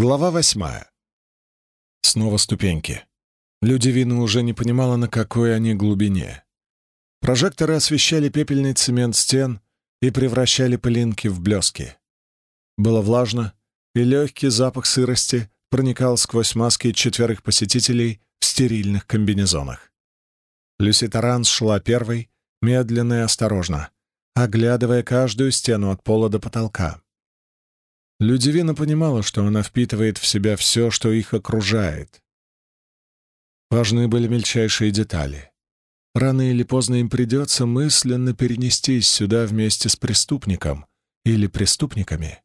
Глава восьмая. Снова ступеньки. Людивина уже не понимала, на какой они глубине. Прожекторы освещали пепельный цемент стен и превращали пылинки в блески. Было влажно, и легкий запах сырости проникал сквозь маски четверых посетителей в стерильных комбинезонах. Люси Таранс шла первой, медленно и осторожно, оглядывая каждую стену от пола до потолка. Людивина понимала, что она впитывает в себя все, что их окружает. Важны были мельчайшие детали. Рано или поздно им придется мысленно перенестись сюда вместе с преступником или преступниками,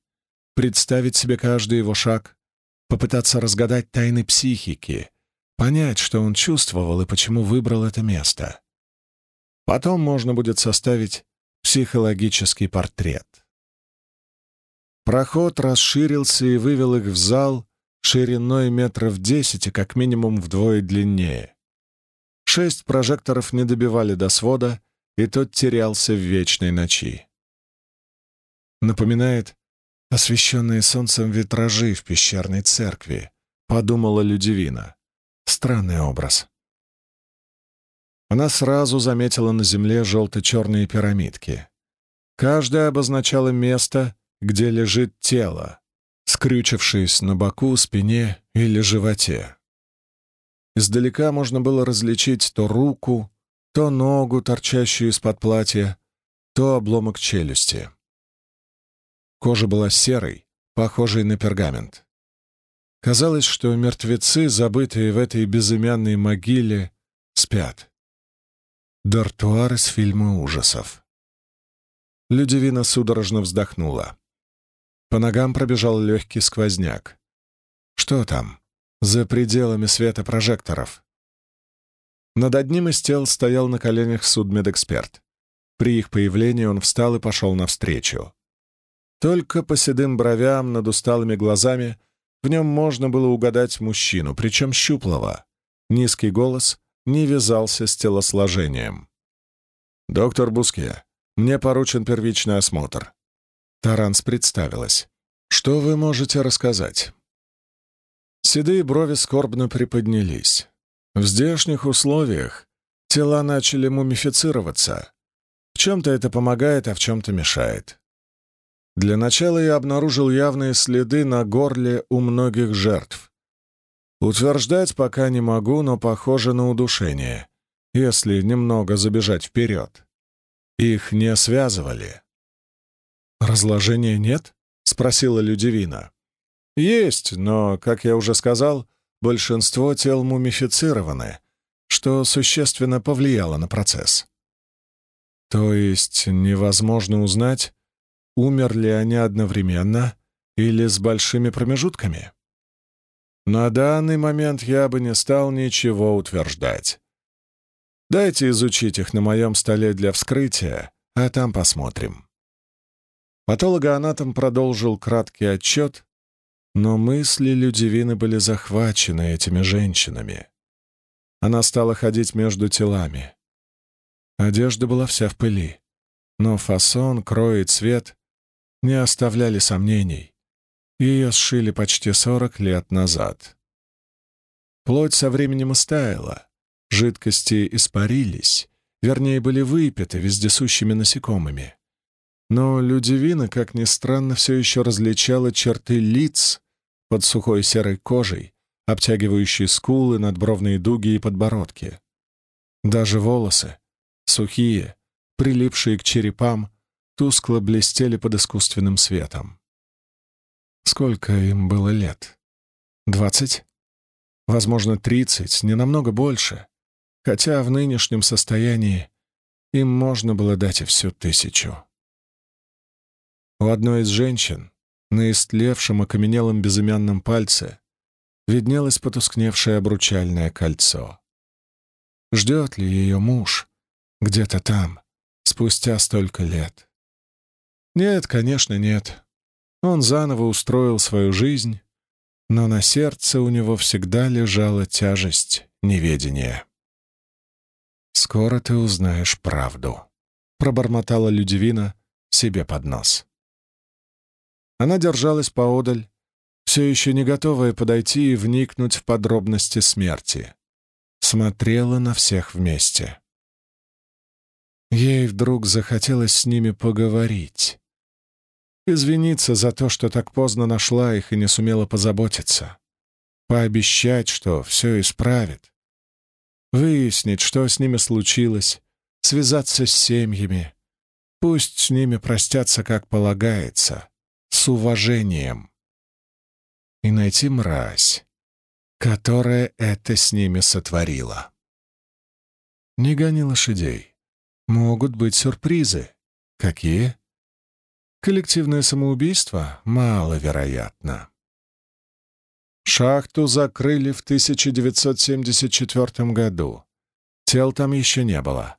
представить себе каждый его шаг, попытаться разгадать тайны психики, понять, что он чувствовал и почему выбрал это место. Потом можно будет составить психологический портрет. Проход расширился и вывел их в зал шириной метров десять и как минимум вдвое длиннее. Шесть прожекторов не добивали до свода, и тот терялся в вечной ночи. Напоминает освещенные солнцем витражи в пещерной церкви, подумала Людивина. Странный образ. Она сразу заметила на земле желто-черные пирамидки. Каждая обозначала место, где лежит тело, скрючившись на боку, спине или животе. Издалека можно было различить то руку, то ногу, торчащую из-под платья, то обломок челюсти. Кожа была серой, похожей на пергамент. Казалось, что мертвецы, забытые в этой безымянной могиле, спят. Дартуар из фильма ужасов. Людивина судорожно вздохнула. По ногам пробежал легкий сквозняк. Что там? За пределами света прожекторов. Над одним из тел стоял на коленях судмедэксперт. При их появлении он встал и пошел навстречу. Только по седым бровям над усталыми глазами в нем можно было угадать мужчину, причем щуплого. Низкий голос не вязался с телосложением. «Доктор Буске, мне поручен первичный осмотр. Таранс представилась. «Что вы можете рассказать?» Седые брови скорбно приподнялись. В здешних условиях тела начали мумифицироваться. В чем-то это помогает, а в чем-то мешает. Для начала я обнаружил явные следы на горле у многих жертв. Утверждать пока не могу, но похоже на удушение, если немного забежать вперед. Их не связывали. «Разложения нет?» — спросила Людивина. «Есть, но, как я уже сказал, большинство тел мумифицированы, что существенно повлияло на процесс. То есть невозможно узнать, умерли они одновременно или с большими промежутками? На данный момент я бы не стал ничего утверждать. Дайте изучить их на моем столе для вскрытия, а там посмотрим. Патологоанатом продолжил краткий отчет, но мысли Людивины были захвачены этими женщинами. Она стала ходить между телами. Одежда была вся в пыли, но фасон, крой и цвет не оставляли сомнений. Ее сшили почти сорок лет назад. Плоть со временем истаяла, жидкости испарились, вернее, были выпиты вездесущими насекомыми. Но Людивина, как ни странно, все еще различала черты лиц под сухой серой кожей, обтягивающие скулы, надбровные дуги и подбородки. Даже волосы, сухие, прилипшие к черепам, тускло блестели под искусственным светом. Сколько им было лет? Двадцать? Возможно, тридцать, не намного больше. Хотя в нынешнем состоянии им можно было дать и всю тысячу. У одной из женщин на истлевшем окаменелом безымянном пальце виднелось потускневшее обручальное кольцо. Ждет ли ее муж где-то там, спустя столько лет? Нет, конечно, нет. Он заново устроил свою жизнь, но на сердце у него всегда лежала тяжесть неведения. «Скоро ты узнаешь правду», — пробормотала Людивина себе под нос. Она держалась поодаль, все еще не готовая подойти и вникнуть в подробности смерти. Смотрела на всех вместе. Ей вдруг захотелось с ними поговорить. Извиниться за то, что так поздно нашла их и не сумела позаботиться. Пообещать, что все исправит. Выяснить, что с ними случилось, связаться с семьями. Пусть с ними простятся, как полагается, с уважением. И найти мразь, которая это с ними сотворила. Не гони лошадей. Могут быть сюрпризы. Какие? Коллективное самоубийство маловероятно. Шахту закрыли в 1974 году. Тел там еще не было.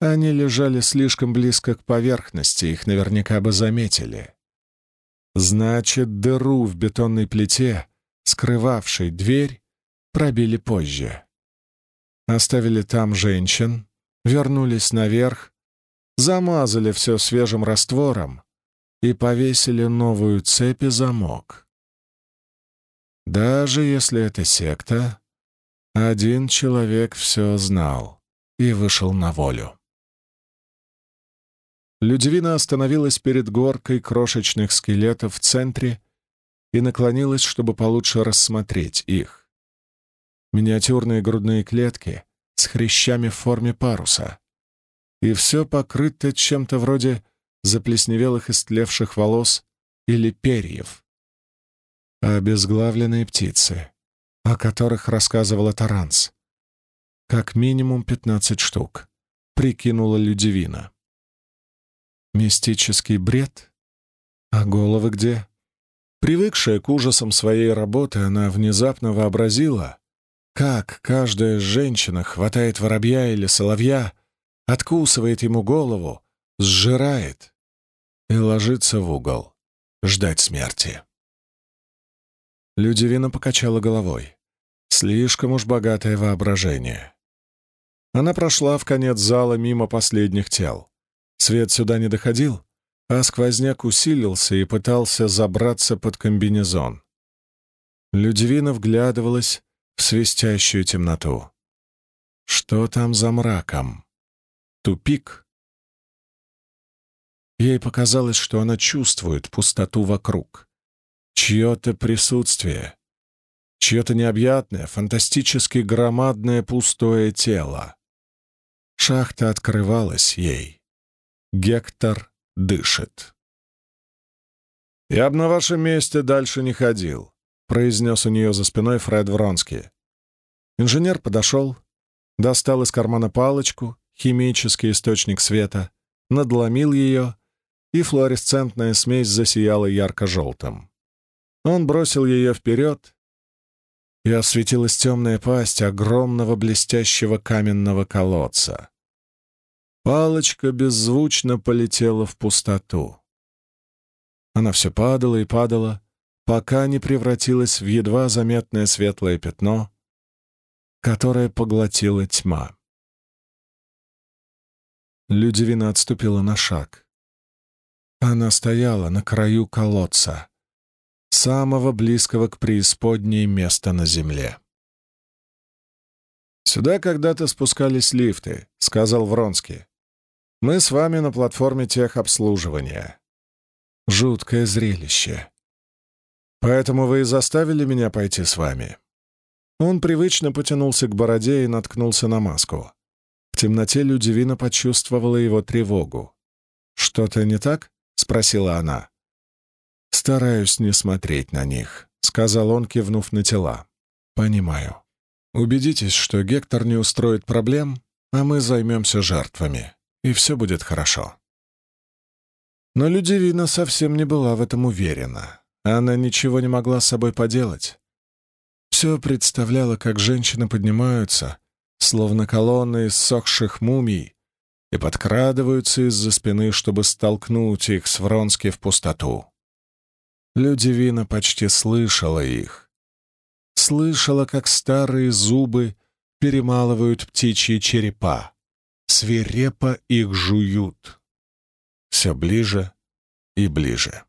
Они лежали слишком близко к поверхности, их наверняка бы заметили. Значит, дыру в бетонной плите, скрывавшей дверь, пробили позже. Оставили там женщин, вернулись наверх, замазали все свежим раствором и повесили новую цепь и замок. Даже если это секта, один человек все знал и вышел на волю. Людивина остановилась перед горкой крошечных скелетов в центре и наклонилась, чтобы получше рассмотреть их. Миниатюрные грудные клетки с хрящами в форме паруса. И все покрыто чем-то вроде заплесневелых истлевших волос или перьев. Обезглавленные птицы, о которых рассказывала Таранс. Как минимум пятнадцать штук, прикинула Людивина. Мистический бред? А головы где? Привыкшая к ужасам своей работы, она внезапно вообразила, как каждая женщина хватает воробья или соловья, откусывает ему голову, сжирает и ложится в угол, ждать смерти. Людивина покачала головой. Слишком уж богатое воображение. Она прошла в конец зала мимо последних тел. Свет сюда не доходил, а сквозняк усилился и пытался забраться под комбинезон. Людивина вглядывалась в свистящую темноту. Что там за мраком? Тупик? Ей показалось, что она чувствует пустоту вокруг. Чье-то присутствие. Чье-то необъятное, фантастически громадное пустое тело. Шахта открывалась ей. Гектор дышит. «Я бы на вашем месте дальше не ходил», — произнес у нее за спиной Фред Вронский. Инженер подошел, достал из кармана палочку, химический источник света, надломил ее, и флуоресцентная смесь засияла ярко-желтым. Он бросил ее вперед, и осветилась темная пасть огромного блестящего каменного колодца. Палочка беззвучно полетела в пустоту. Она все падала и падала, пока не превратилась в едва заметное светлое пятно, которое поглотила тьма. Людивина отступила на шаг. Она стояла на краю колодца, самого близкого к преисподней места на земле. «Сюда когда-то спускались лифты», — сказал Вронский. Мы с вами на платформе техобслуживания. Жуткое зрелище. Поэтому вы и заставили меня пойти с вами. Он привычно потянулся к бороде и наткнулся на маску. В темноте Людивина почувствовала его тревогу. «Что-то не так?» — спросила она. «Стараюсь не смотреть на них», — сказал он, кивнув на тела. «Понимаю. Убедитесь, что Гектор не устроит проблем, а мы займемся жертвами и все будет хорошо. Но Людивина совсем не была в этом уверена. Она ничего не могла с собой поделать. Все представляло, как женщины поднимаются, словно колонны из сохших мумий, и подкрадываются из-за спины, чтобы столкнуть их с Вронски в пустоту. Людивина почти слышала их. Слышала, как старые зубы перемалывают птичьи черепа свирепо их жуют. Все ближе и ближе.